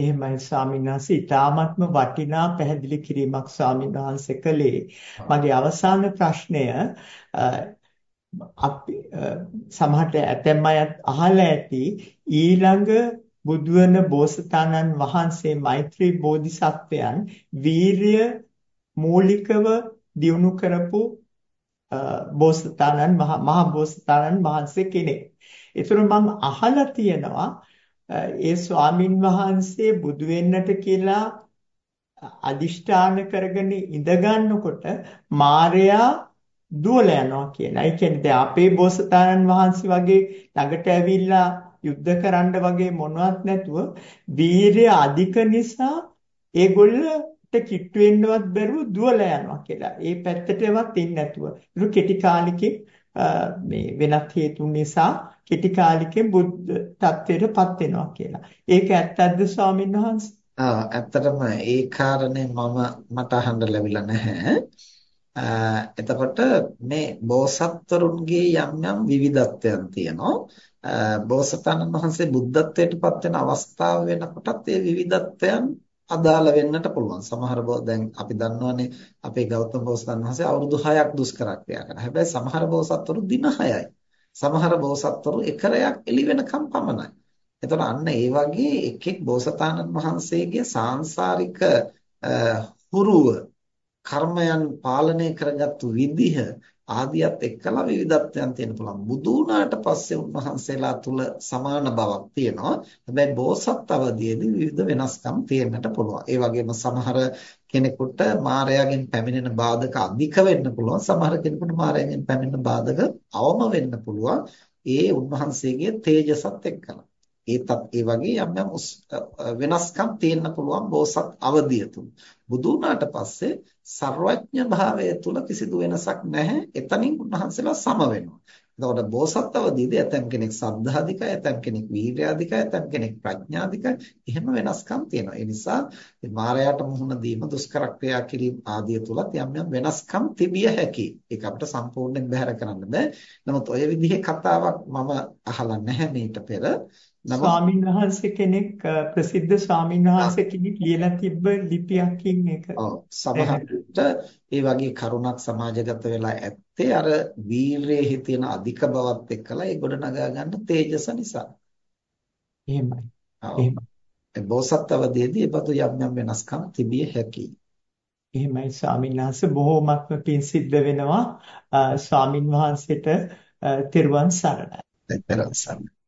එහෙමයි ස්වාමීන් වහන්සේ ඊ타ත්ම වටිනා පැහැදිලි කිරීමක් ස්වාමීන් වහන්සේ කළේ. මගේ අවසාන ප්‍රශ්නය අපි සමහරට ඇතැම් අය අහලා ඇති ඊළඟ බුදුවන බෝසතාණන් වහන්සේ මෛත්‍රී බෝධිසත්වයන් වීරිය මූලිකව දියුණු කරපු බෝසතාණන් මහා බෝසතාණන් වහන්සේ කෙනෙක්. ඒතර මම අහලා තියෙනවා ඒ ස්වාමින් වහන්සේ බුදු වෙන්නට කියලා අදිෂ්ඨාන කරගෙන ඉඳ ගන්නකොට මාර්යා දුවලා යනවා කියලා. ඒ කියන්නේ දැන් අපේ බෝසතාණන් වහන්සේ වගේ ළඟට ඇවිල්ලා යුද්ධ කරන්න වගේ මොනවත් නැතුව වීරිය අධික නිසා ඒගොල්ලන්ට කිට්ටු වෙන්නවත් බැරුව දුවලා යනවා කියලා. ඒ පැත්තටවත් එන්නේ නැතුව. ඒක කෙටි කාලිකේ මේ වෙනත් හේතුන් නිසා කෙටි කාලිකේ බුද්ධ තත්ත්වයටපත් වෙනවා කියලා. ඒක ඇත්තද ස්වාමීන් වහන්සේ? ආ ඇත්තටම ඒ කාරණේ මම මට අහන්න ලැබිලා නැහැ. එතකොට මේ බෝසත්වරුන්ගේ යම් යම් විවිධත්වයන් තියෙනවා. බෝසතාණන් වහන්සේ බුද්ධත්වයට පත් වෙන අවස්ථාව වෙනකොටත් ඒ විවිධත්වයන් අදාළ වෙන්නට පුළුවන්. සමහර දැන් අපි දන්නවනේ අපේ ගෞතම බෝසතාණන් වහන්සේ අවුරුදු 6ක් දුෂ්කර ක්‍රියා කරා. හැබැයි සමහර බෝසත්වරු දින 6යි. සමහර බෝසත්වරු එකරයක් එළි වෙනකම් පමණයි. එතකොට අන්න ඒ වගේ එක් එක් බෝසතාණන් වහන්සේගේ සාංශාරික හුරුව කර්මයන් පාලනය කරගත්තු විදිහ ආදියත් එක්කලා විවිධත්වයන් තියෙන පුළුවන්. බුදු වුණාට පස්සේ උන්වහන්සේලා තුල සමාන බවක් තියෙනවා. හැබැයි බෝසත් අවදීදී විවිධ වෙනස්කම් තියෙන්නට පුළුවන්. ඒ වගේම සමහර කෙනෙකුට මායාවෙන් පැමිණෙන බාධක අධික වෙන්න පුළුවන්. සමහර කෙනෙකුට මායාවෙන් පැමිණෙන බාධක අවම වෙන්න පුළුවන්. ඒ උන්වහන්සේගේ තේජසත් එක්කලා. ඒතත් ඒ වගේ යම් යම් වෙනස්කම් තියෙන්න පුළුවන් බෝසත් අවදිය තුල. බුදු වුණාට පස්සේ සර්වඥ භාවය තුල කිසිදු වෙනසක් නැහැ. එතනින් උන්වහන්සේලා සම වෙනවා. එතකොට බෝසත් අවදීදී ඇතම් කෙනෙක් සද්ධාධිකයි, ඇතම් කෙනෙක් වීර්‍යාධිකයි, ඇතම් කෙනෙක් ප්‍රඥාධිකයි. එහෙම වෙනස්කම් තියෙනවා. ඒ නිසා මායයට මුහුණ දීම, දුෂ්කර ක්‍රියා කිරීම ආදිය තුලත් යම් යම් වෙනස්කම් තිබිය හැකියි. ඒක අපිට සම්පූර්ණයෙන් බැහැර කරන්න බෑ. නමුත් ඔය විදිහේ කතාවක් මම අහලා නැහැ මීට පෙර. ස්වාමීන් වහන්සේ කෙනෙක් ප්‍රසිද්ධ ස්වාමීන් වහන්සේ කෙනෙක් ලියලා තිබ්බ ලිපියකින් ඒක. ඔව් සමහරවිට ඒ වගේ කරුණක් සමාජගත වෙලා ඇත්තේ අර වීරයේ තියෙන අධික බවත් එක්කලා ඒ ගොඩ නගා ගන්න තේජස නිසා. එහෙමයි. එහෙමයි. ඒ බෝසත් අවදීදී ඒ බඳු යම් යම් වෙනස්කම් තිබිය හැකියි. එහෙමයි ස්වාමීන් වහන්සේ බොහෝමත්ම පිං සිද්ධ වෙනවා ස්වාමින් වහන්සේට තෙරුවන් සරණයි. තෙරුවන් සරණයි.